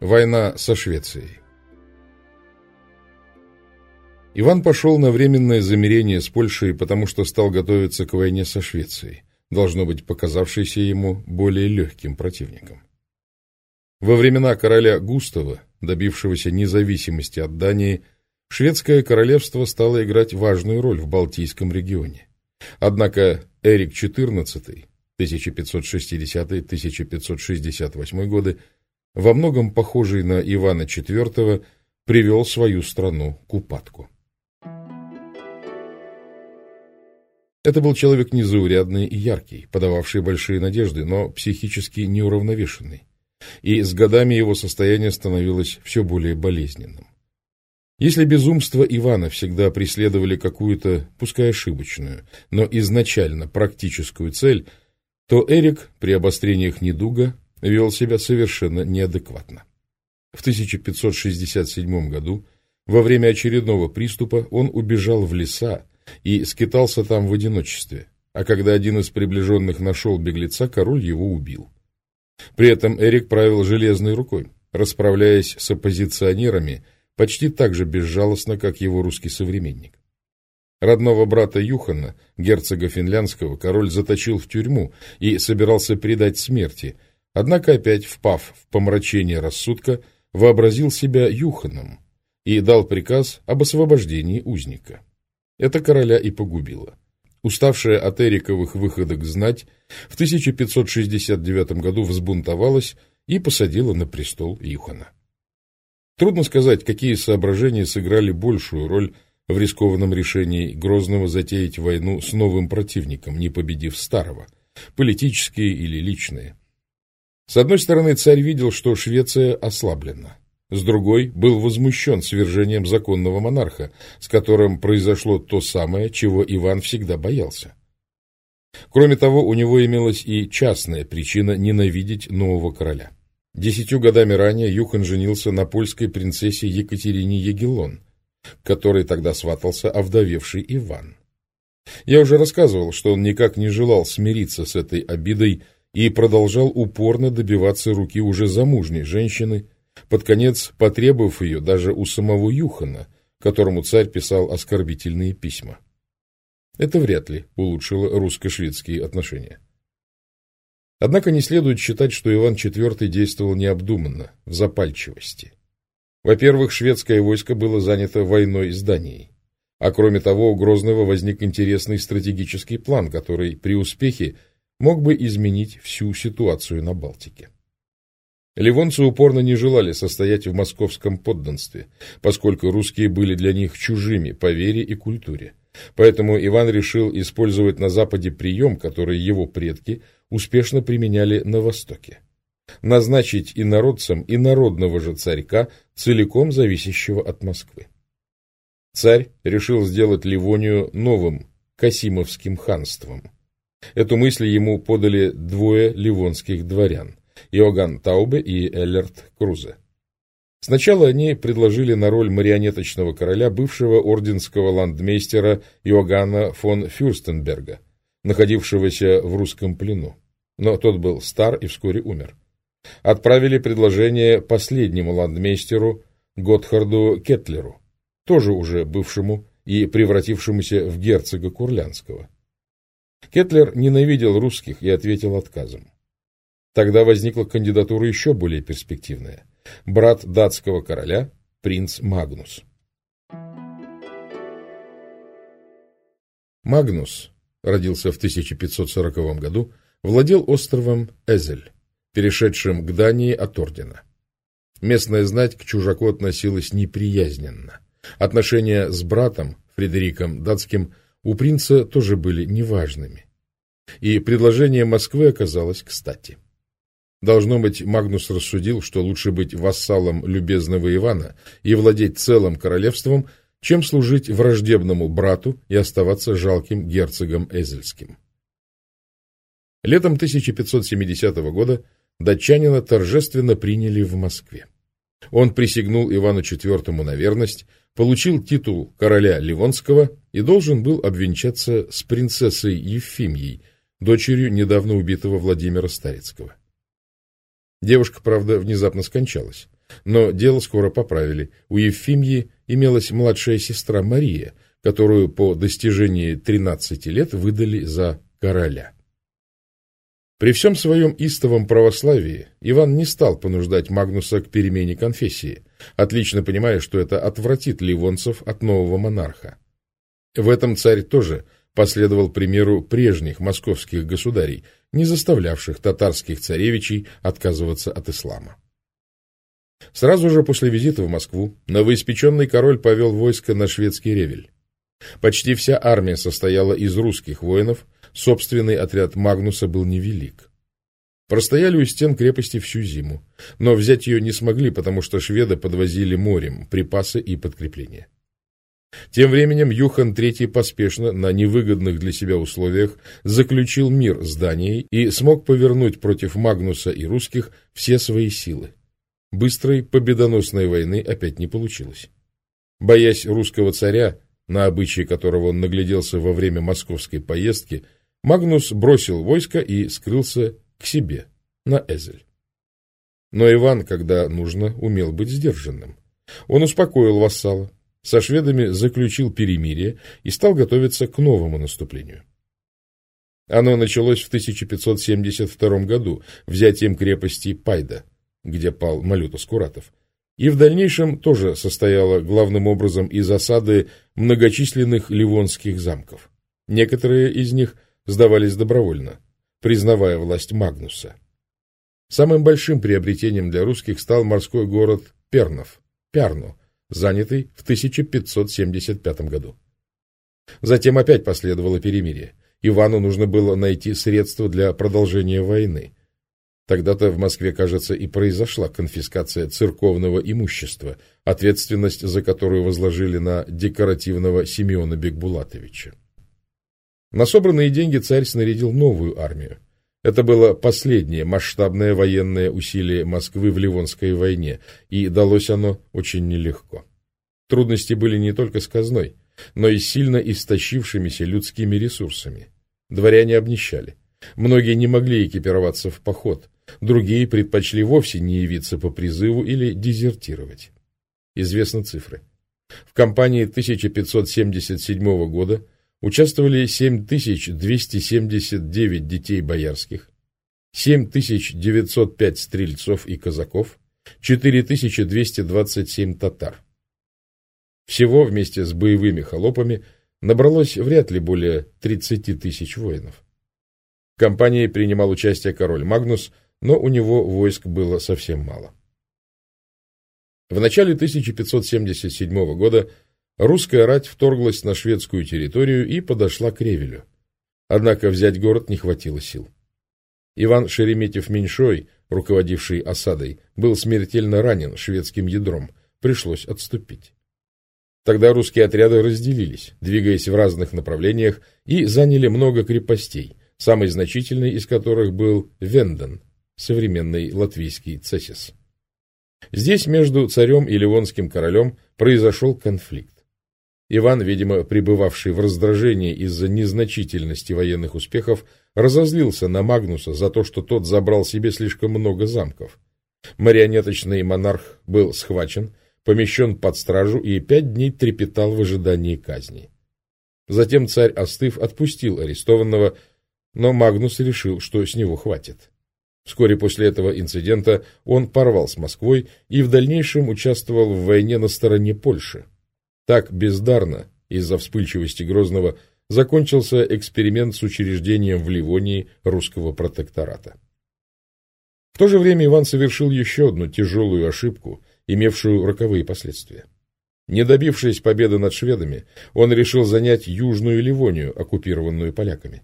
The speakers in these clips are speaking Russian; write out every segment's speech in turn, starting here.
Война со Швецией Иван пошел на временное замирение с Польшей, потому что стал готовиться к войне со Швецией, должно быть показавшейся ему более легким противником. Во времена короля Густава, добившегося независимости от Дании, шведское королевство стало играть важную роль в Балтийском регионе. Однако Эрик XIV, 1560-1568 годы, во многом похожий на Ивана IV, привел свою страну к упадку. Это был человек незаурядный и яркий, подававший большие надежды, но психически неуравновешенный. И с годами его состояние становилось все более болезненным. Если безумство Ивана всегда преследовали какую-то, пускай ошибочную, но изначально практическую цель, то Эрик при обострениях недуга вел себя совершенно неадекватно. В 1567 году, во время очередного приступа, он убежал в леса, и скитался там в одиночестве, а когда один из приближенных нашел беглеца, король его убил. При этом Эрик правил железной рукой, расправляясь с оппозиционерами почти так же безжалостно, как его русский современник. Родного брата Юхана, герцога финляндского, король заточил в тюрьму и собирался предать смерти, однако опять, впав в помрачение рассудка, вообразил себя Юханом и дал приказ об освобождении узника. Это короля и погубило. Уставшая от Эриковых выходок знать, в 1569 году взбунтовалась и посадила на престол Юхана. Трудно сказать, какие соображения сыграли большую роль в рискованном решении Грозного затеять войну с новым противником, не победив старого, политические или личные. С одной стороны, царь видел, что Швеция ослаблена. С другой был возмущен свержением законного монарха, с которым произошло то самое, чего Иван всегда боялся. Кроме того, у него имелась и частная причина ненавидеть нового короля. Десятью годами ранее Юхан женился на польской принцессе Екатерине Егелон, которой тогда сватался овдовевший Иван. Я уже рассказывал, что он никак не желал смириться с этой обидой и продолжал упорно добиваться руки уже замужней женщины, под конец потребовав ее даже у самого Юхана, которому царь писал оскорбительные письма. Это вряд ли улучшило русско-шведские отношения. Однако не следует считать, что Иван IV действовал необдуманно, в запальчивости. Во-первых, шведское войско было занято войной с Данией. А кроме того, у Грозного возник интересный стратегический план, который при успехе мог бы изменить всю ситуацию на Балтике. Ливонцы упорно не желали состоять в московском подданстве, поскольку русские были для них чужими по вере и культуре. Поэтому Иван решил использовать на Западе прием, который его предки успешно применяли на Востоке. Назначить инородцам инородного же царька, целиком зависящего от Москвы. Царь решил сделать Ливонию новым Касимовским ханством. Эту мысль ему подали двое ливонских дворян – Иоганн Таубе и Эллерт Крузе. Сначала они предложили на роль марионеточного короля бывшего орденского ландмейстера Иоганна фон Фюрстенберга, находившегося в русском плену. Но тот был стар и вскоре умер. Отправили предложение последнему ландмейстеру Готхарду Кетлеру, тоже уже бывшему и превратившемуся в герцога Курлянского. Кетлер ненавидел русских и ответил отказом. Тогда возникла кандидатура еще более перспективная. Брат датского короля, принц Магнус. Магнус родился в 1540 году, владел островом Эзель, перешедшим к Дании от ордена. Местная знать к чужаку относилась неприязненно. Отношения с братом, Фредериком Датским, у принца тоже были неважными. И предложение Москвы оказалось кстати. Должно быть, Магнус рассудил, что лучше быть вассалом любезного Ивана и владеть целым королевством, чем служить враждебному брату и оставаться жалким герцогом Эзельским. Летом 1570 года датчанина торжественно приняли в Москве. Он присягнул Ивану IV на верность, получил титул короля Ливонского и должен был обвенчаться с принцессой Ефимией, дочерью недавно убитого Владимира Старицкого. Девушка, правда, внезапно скончалась, но дело скоро поправили. У Евфимьи имелась младшая сестра Мария, которую по достижении 13 лет выдали за короля. При всем своем истовом православии Иван не стал понуждать Магнуса к перемене конфессии, отлично понимая, что это отвратит ливонцев от нового монарха. В этом царь тоже последовал примеру прежних московских государей, не заставлявших татарских царевичей отказываться от ислама. Сразу же после визита в Москву новоиспеченный король повел войско на шведский ревель. Почти вся армия состояла из русских воинов, Собственный отряд Магнуса был невелик. Простояли у стен крепости всю зиму, но взять ее не смогли, потому что шведы подвозили морем припасы и подкрепления. Тем временем Юхан III поспешно, на невыгодных для себя условиях, заключил мир с Данией и смог повернуть против Магнуса и русских все свои силы. Быстрой победоносной войны опять не получилось. Боясь русского царя, на обычаи которого он нагляделся во время московской поездки, Магнус бросил войско и скрылся к себе, на Эзель. Но Иван, когда нужно, умел быть сдержанным. Он успокоил вассала, со шведами заключил перемирие и стал готовиться к новому наступлению. Оно началось в 1572 году взятием крепости Пайда, где пал Малютас Куратов, и в дальнейшем тоже состояло главным образом из осады многочисленных ливонских замков. Некоторые из них сдавались добровольно, признавая власть Магнуса. Самым большим приобретением для русских стал морской город Пернов, Пярну, занятый в 1575 году. Затем опять последовало перемирие. Ивану нужно было найти средства для продолжения войны. Тогда-то в Москве, кажется, и произошла конфискация церковного имущества, ответственность за которую возложили на декоративного Симеона Бекбулатовича. На собранные деньги царь снарядил новую армию. Это было последнее масштабное военное усилие Москвы в Ливонской войне, и далось оно очень нелегко. Трудности были не только с казной, но и сильно истощившимися людскими ресурсами. Дворяне обнищали. Многие не могли экипироваться в поход, другие предпочли вовсе не явиться по призыву или дезертировать. Известны цифры. В кампании 1577 года участвовали 7279 детей боярских, 7905 стрельцов и казаков, 4227 татар. Всего вместе с боевыми холопами набралось вряд ли более 30 тысяч воинов. В кампании принимал участие король Магнус, но у него войск было совсем мало. В начале 1577 года Русская рать вторглась на шведскую территорию и подошла к Ревелю. Однако взять город не хватило сил. Иван Шереметьев-Меньшой, руководивший осадой, был смертельно ранен шведским ядром, пришлось отступить. Тогда русские отряды разделились, двигаясь в разных направлениях, и заняли много крепостей, самой значительной из которых был Венден, современный латвийский Цесис. Здесь между царем и ливонским королем произошел конфликт. Иван, видимо, пребывавший в раздражении из-за незначительности военных успехов, разозлился на Магнуса за то, что тот забрал себе слишком много замков. Марионеточный монарх был схвачен, помещен под стражу и пять дней трепетал в ожидании казни. Затем царь, остыв, отпустил арестованного, но Магнус решил, что с него хватит. Вскоре после этого инцидента он порвал с Москвой и в дальнейшем участвовал в войне на стороне Польши. Так бездарно, из-за вспыльчивости Грозного, закончился эксперимент с учреждением в Ливонии русского протектората. В то же время Иван совершил еще одну тяжелую ошибку, имевшую роковые последствия. Не добившись победы над шведами, он решил занять Южную Ливонию, оккупированную поляками.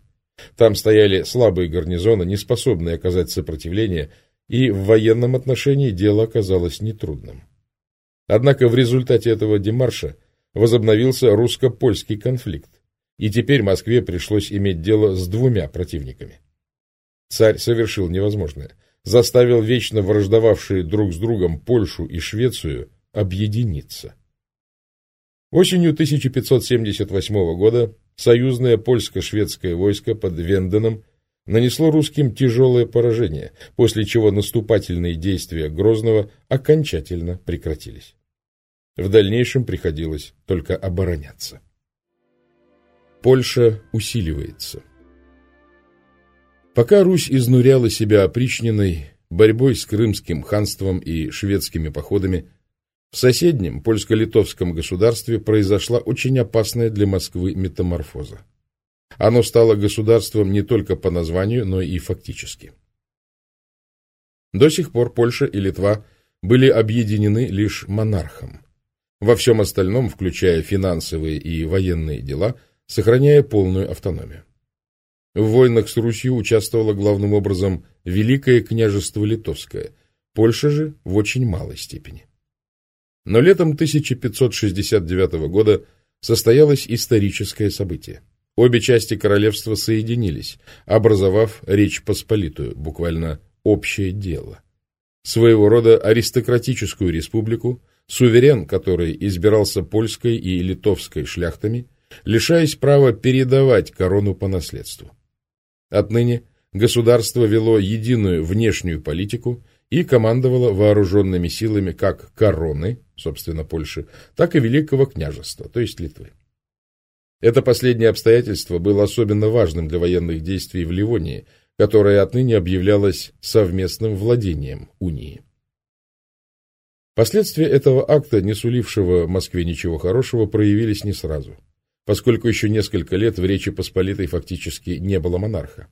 Там стояли слабые гарнизоны, не способные оказать сопротивление, и в военном отношении дело оказалось нетрудным. Однако в результате этого демарша возобновился русско-польский конфликт, и теперь Москве пришлось иметь дело с двумя противниками. Царь совершил невозможное, заставил вечно враждовавшие друг с другом Польшу и Швецию объединиться. Осенью 1578 года союзное польско-шведское войско под Венденом нанесло русским тяжелое поражение, после чего наступательные действия Грозного окончательно прекратились. В дальнейшем приходилось только обороняться. Польша усиливается. Пока Русь изнуряла себя опричниной, борьбой с Крымским ханством и шведскими походами, в соседнем польско-литовском государстве произошла очень опасная для Москвы метаморфоза. Оно стало государством не только по названию, но и фактически. До сих пор Польша и Литва были объединены лишь монархом. Во всем остальном, включая финансовые и военные дела, сохраняя полную автономию. В войнах с Русью участвовало главным образом Великое княжество Литовское, Польша же в очень малой степени. Но летом 1569 года состоялось историческое событие. Обе части королевства соединились, образовав Речь Посполитую, буквально общее дело. Своего рода аристократическую республику, суверен, который избирался польской и литовской шляхтами, лишаясь права передавать корону по наследству. Отныне государство вело единую внешнюю политику и командовало вооруженными силами как короны, собственно, Польши, так и Великого княжества, то есть Литвы. Это последнее обстоятельство было особенно важным для военных действий в Ливонии, которое отныне объявлялось совместным владением унии. Последствия этого акта, не сулившего Москве ничего хорошего, проявились не сразу поскольку еще несколько лет в Речи Посполитой фактически не было монарха.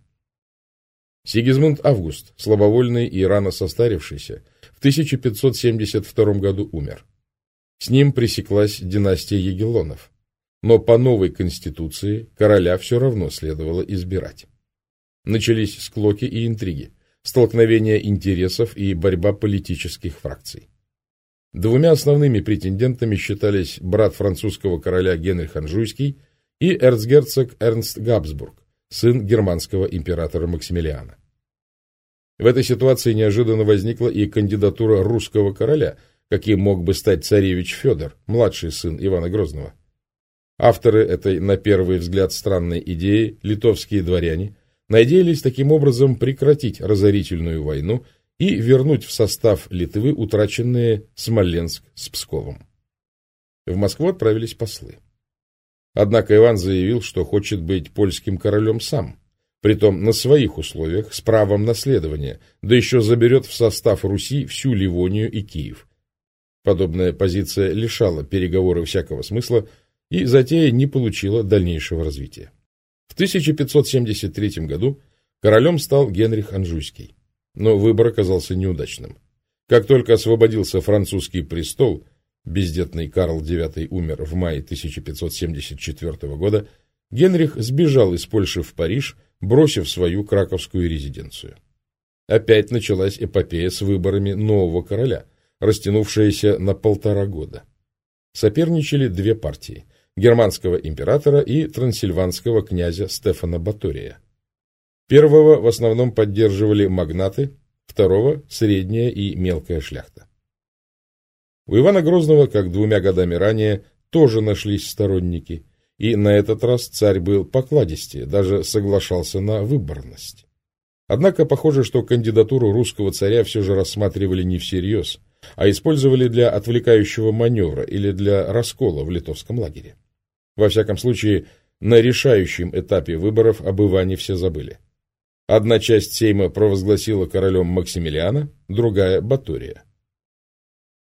Сигизмунд Август, слабовольный и рано состарившийся, в 1572 году умер. С ним пресеклась династия Егелонов, но по новой конституции короля все равно следовало избирать. Начались склоки и интриги, столкновения интересов и борьба политических фракций. Двумя основными претендентами считались брат французского короля Генрих Анжуйский и эрцгерцог Эрнст Габсбург, сын германского императора Максимилиана. В этой ситуации неожиданно возникла и кандидатура русского короля, каким мог бы стать царевич Федор, младший сын Ивана Грозного. Авторы этой, на первый взгляд, странной идеи, литовские дворяне, надеялись таким образом прекратить разорительную войну – и вернуть в состав Литвы утраченные Смоленск с Псковом. В Москву отправились послы. Однако Иван заявил, что хочет быть польским королем сам, притом на своих условиях, с правом наследования, да еще заберет в состав Руси всю Ливонию и Киев. Подобная позиция лишала переговоры всякого смысла, и затея не получила дальнейшего развития. В 1573 году королем стал Генрих Анжуйский но выбор оказался неудачным. Как только освободился французский престол, бездетный Карл IX умер в мае 1574 года, Генрих сбежал из Польши в Париж, бросив свою краковскую резиденцию. Опять началась эпопея с выборами нового короля, растянувшаяся на полтора года. Соперничали две партии – германского императора и трансильванского князя Стефана Батория – Первого в основном поддерживали магнаты, второго – средняя и мелкая шляхта. У Ивана Грозного, как двумя годами ранее, тоже нашлись сторонники, и на этот раз царь был покладистее, даже соглашался на выборность. Однако похоже, что кандидатуру русского царя все же рассматривали не всерьез, а использовали для отвлекающего маневра или для раскола в литовском лагере. Во всяком случае, на решающем этапе выборов об Иване все забыли. Одна часть Сейма провозгласила королем Максимилиана, другая – Батория.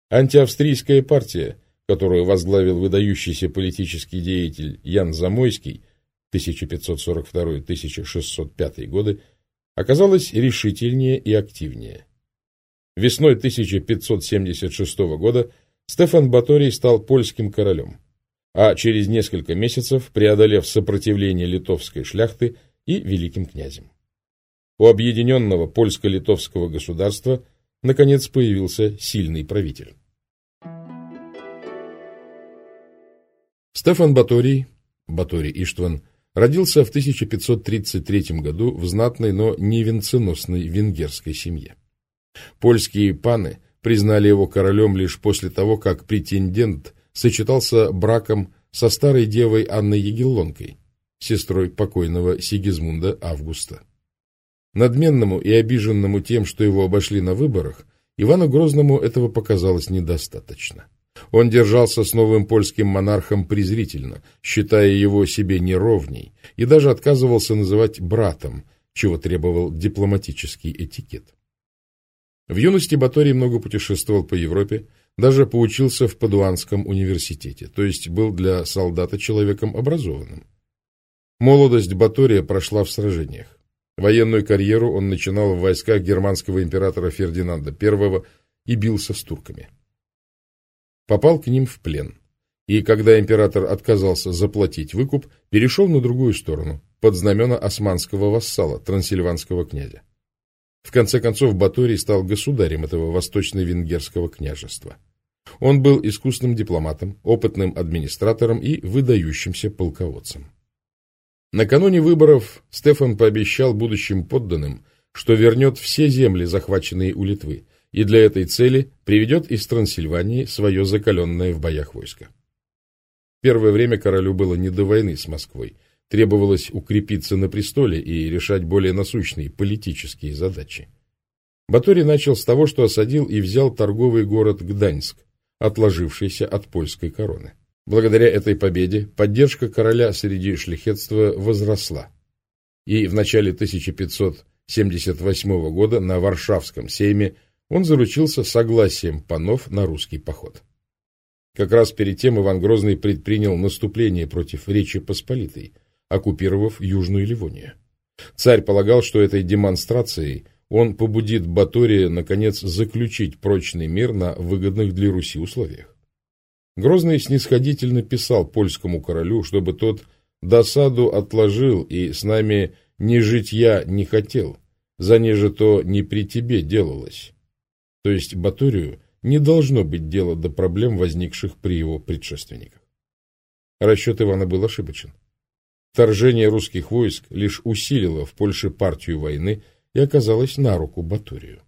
Антиавстрийская партия, которую возглавил выдающийся политический деятель Ян Замойский 1542-1605 годы, оказалась решительнее и активнее. Весной 1576 года Стефан Баторий стал польским королем, а через несколько месяцев, преодолев сопротивление литовской шляхты, и великим князем. У объединенного польско-литовского государства наконец появился сильный правитель. Стефан Баторий, Баторий Иштван, родился в 1533 году в знатной, но не венценосной венгерской семье. Польские паны признали его королем лишь после того, как претендент сочетался браком со старой девой Анной Егеллонкой, сестрой покойного Сигизмунда Августа. Надменному и обиженному тем, что его обошли на выборах, Ивану Грозному этого показалось недостаточно. Он держался с новым польским монархом презрительно, считая его себе неровней, и даже отказывался называть братом, чего требовал дипломатический этикет. В юности Баторий много путешествовал по Европе, даже поучился в Падуанском университете, то есть был для солдата человеком образованным. Молодость Батория прошла в сражениях. Военную карьеру он начинал в войсках германского императора Фердинанда I и бился с турками. Попал к ним в плен. И когда император отказался заплатить выкуп, перешел на другую сторону, под знамена османского вассала, трансильванского князя. В конце концов, Баторий стал государем этого восточно-венгерского княжества. Он был искусным дипломатом, опытным администратором и выдающимся полководцем. Накануне выборов Стефан пообещал будущим подданным, что вернет все земли, захваченные у Литвы, и для этой цели приведет из Трансильвании свое закаленное в боях войско. Первое время королю было не до войны с Москвой. Требовалось укрепиться на престоле и решать более насущные политические задачи. Батори начал с того, что осадил и взял торговый город Гданьск, отложившийся от польской короны. Благодаря этой победе поддержка короля среди шляхетства возросла. И в начале 1578 года на Варшавском сейме он заручился согласием панов на русский поход. Как раз перед тем Иван Грозный предпринял наступление против Речи Посполитой, оккупировав Южную Ливонию. Царь полагал, что этой демонстрацией он побудит Батория, наконец, заключить прочный мир на выгодных для Руси условиях. Грозный снисходительно писал польскому королю, чтобы тот досаду отложил и с нами ни житья не хотел, за неже то не при тебе делалось. То есть Баторию не должно быть дела до проблем, возникших при его предшественниках. Расчет Ивана был ошибочен. Вторжение русских войск лишь усилило в Польше партию войны и оказалось на руку Баторию.